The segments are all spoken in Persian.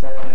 Second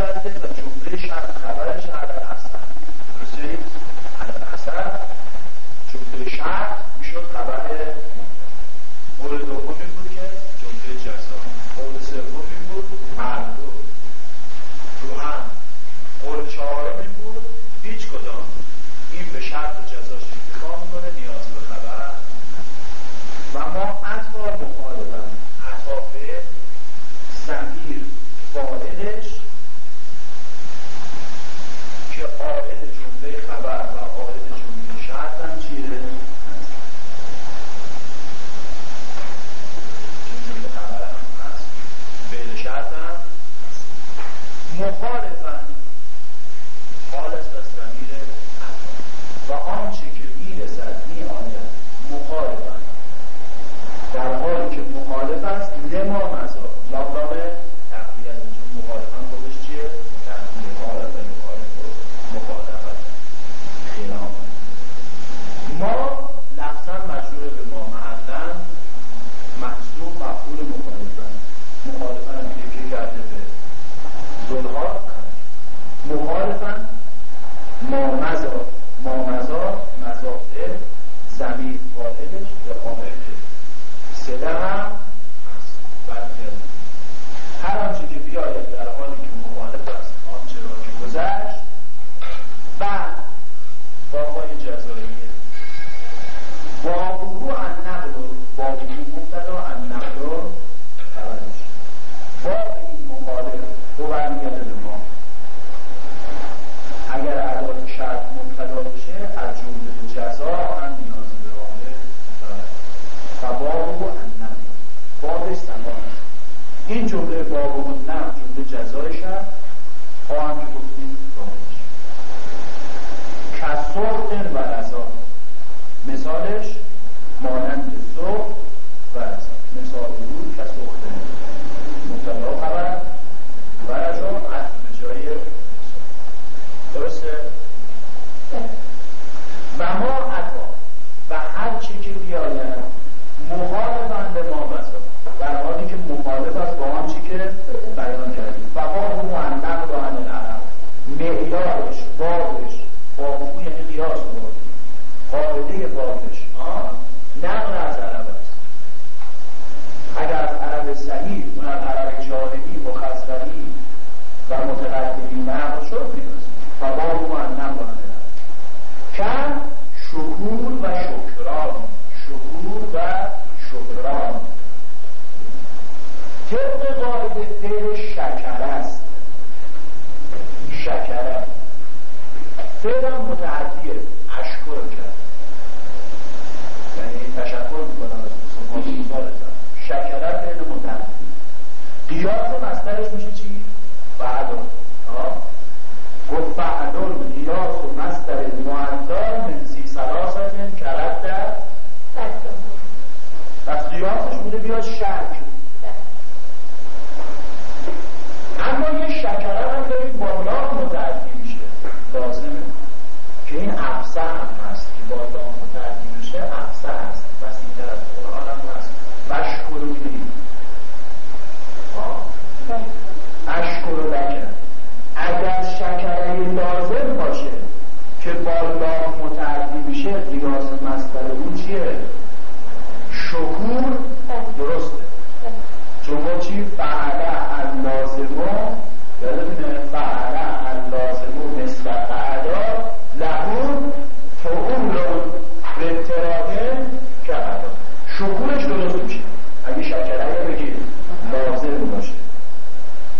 charges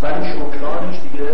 ولی شکرانش دیگه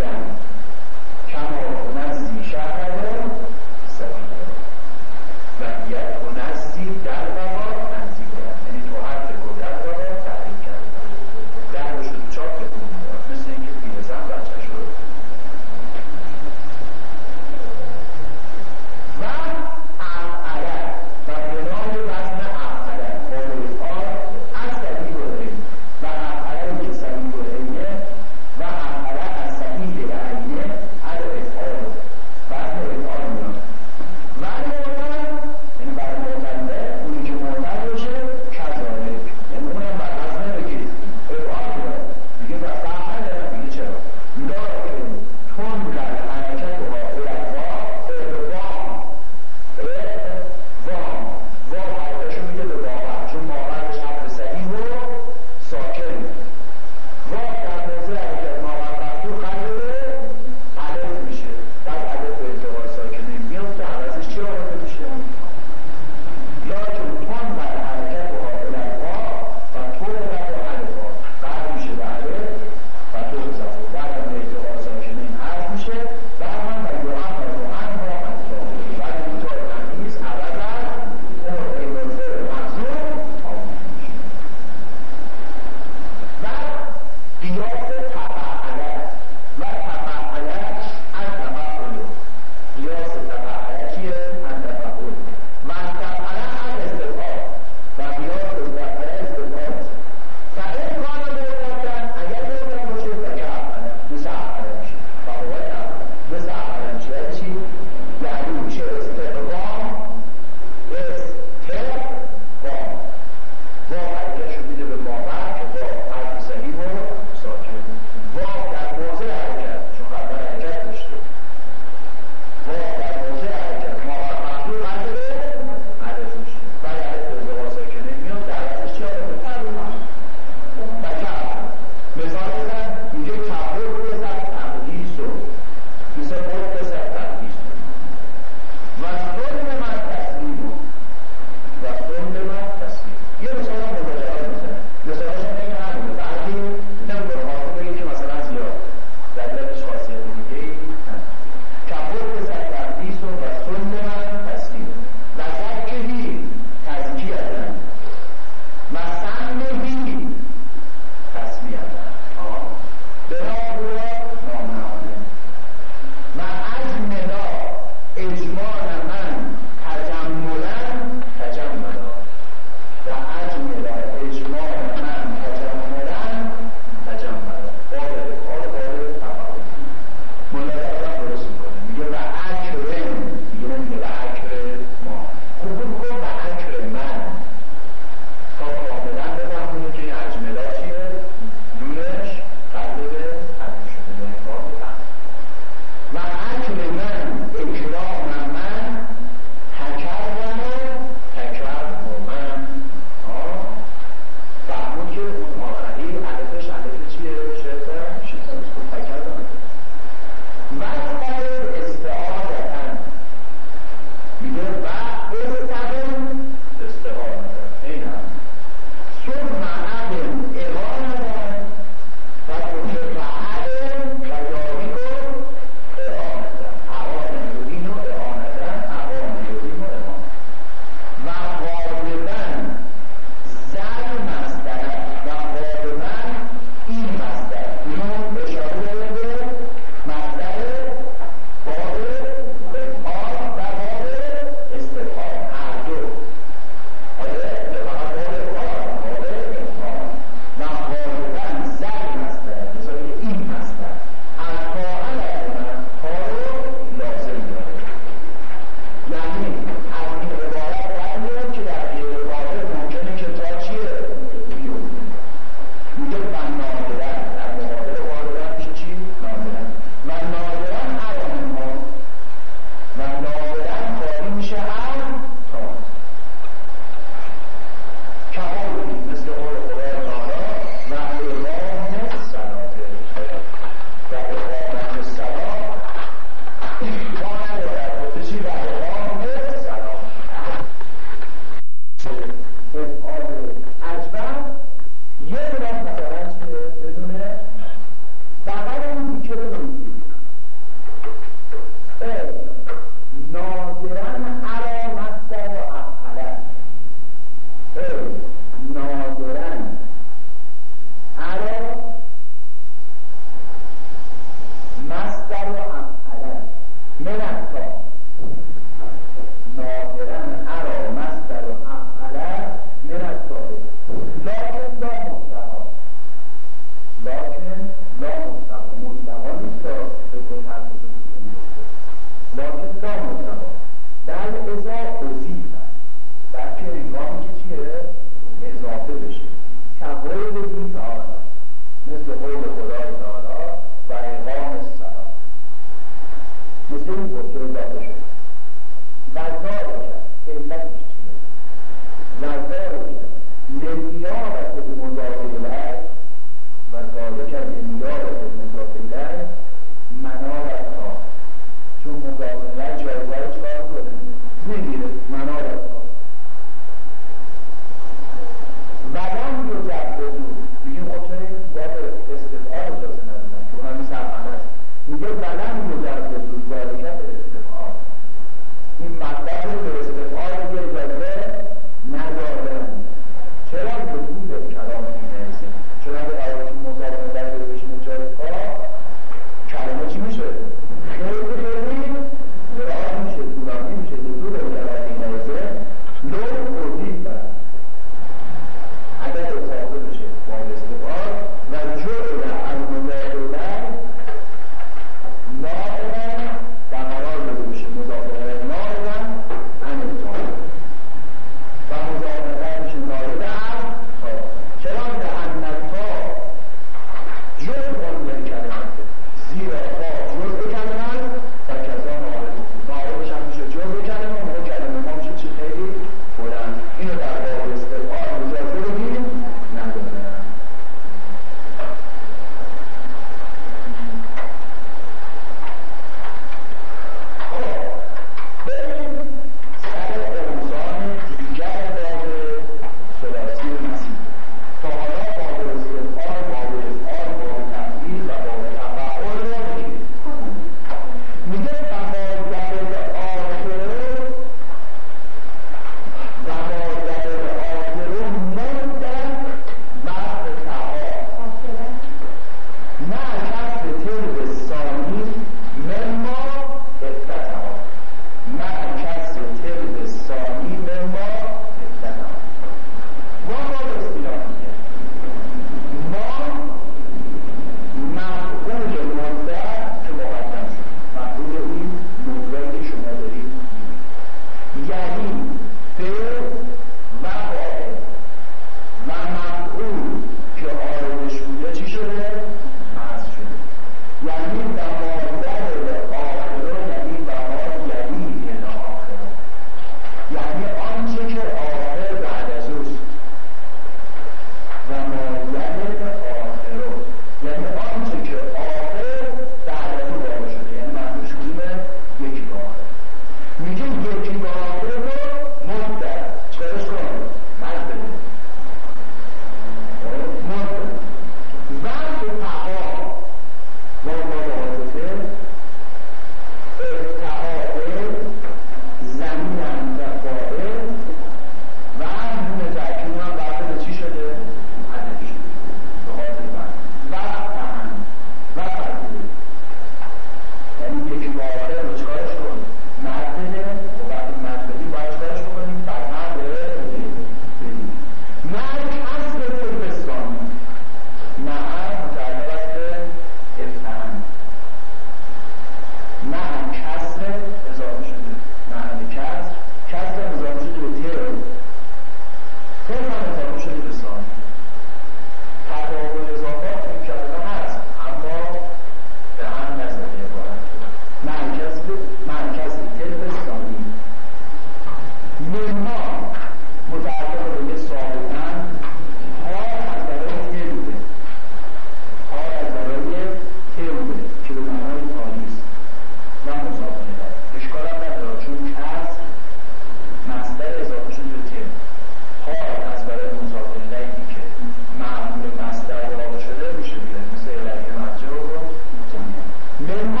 Then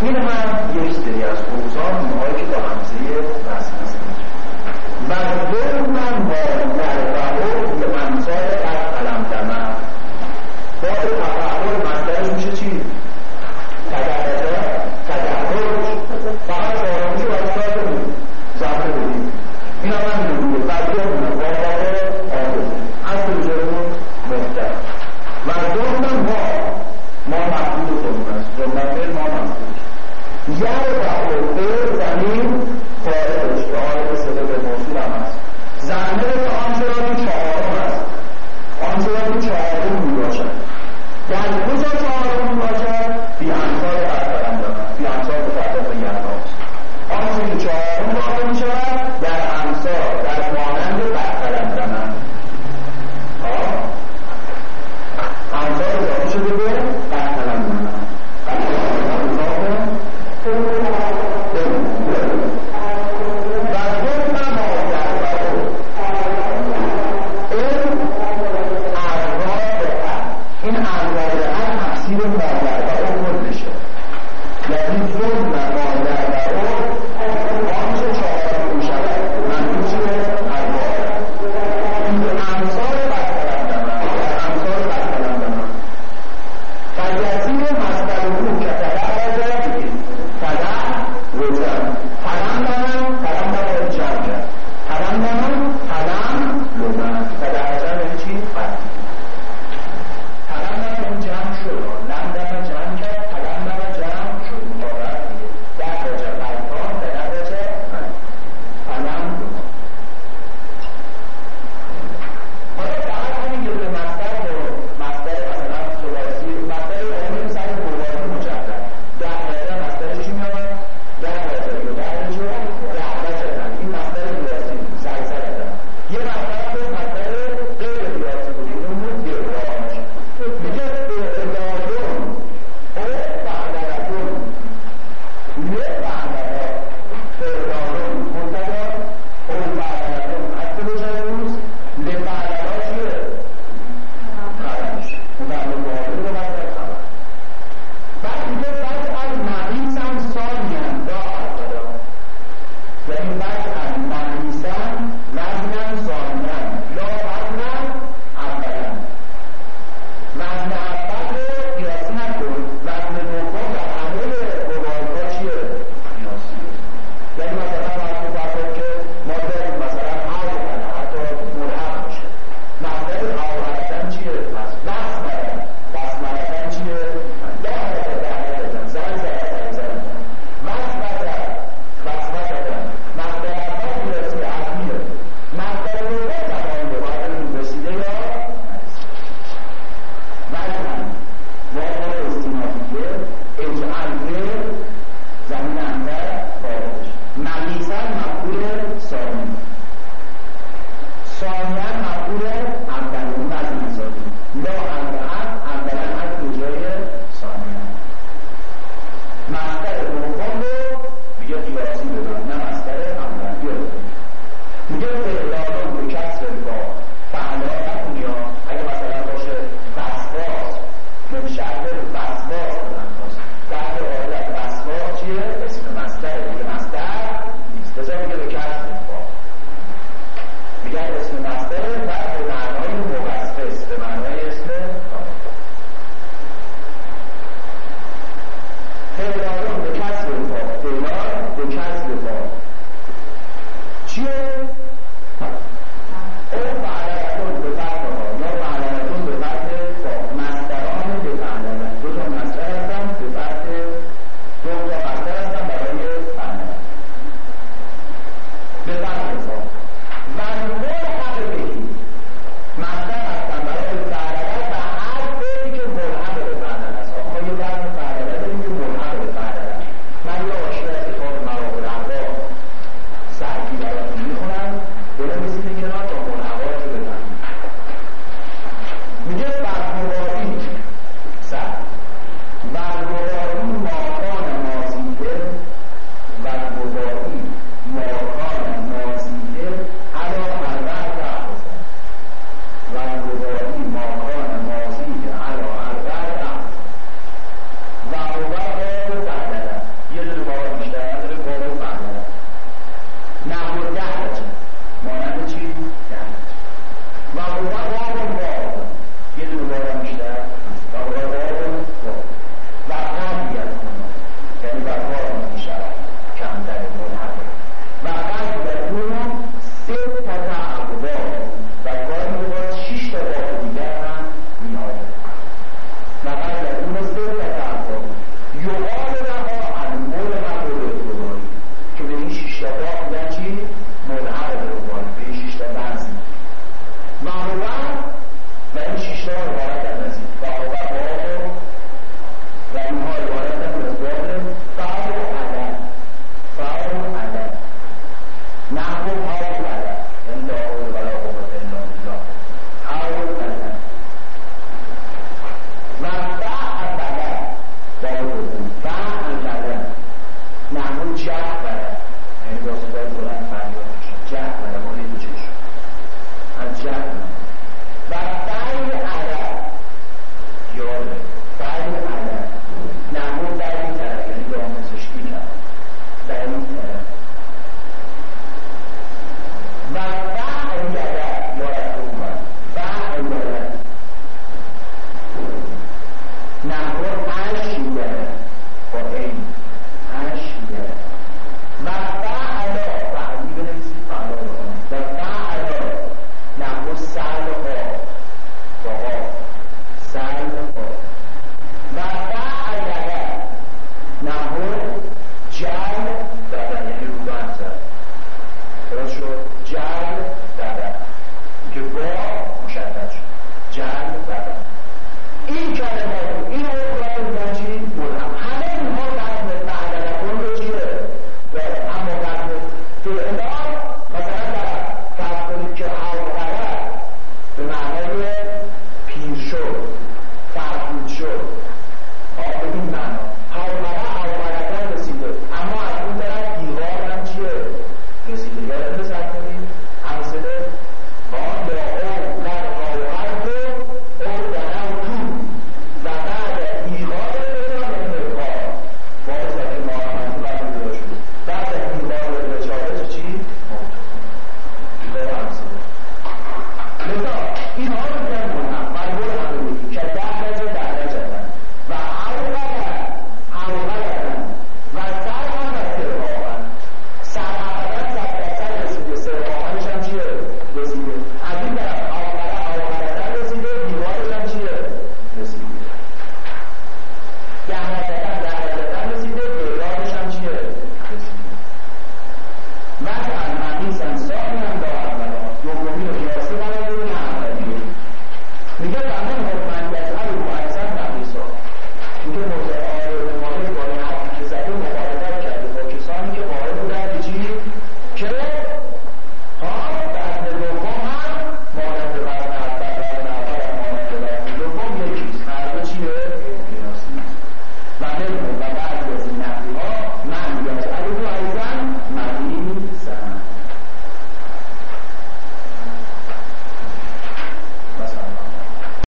در دو تا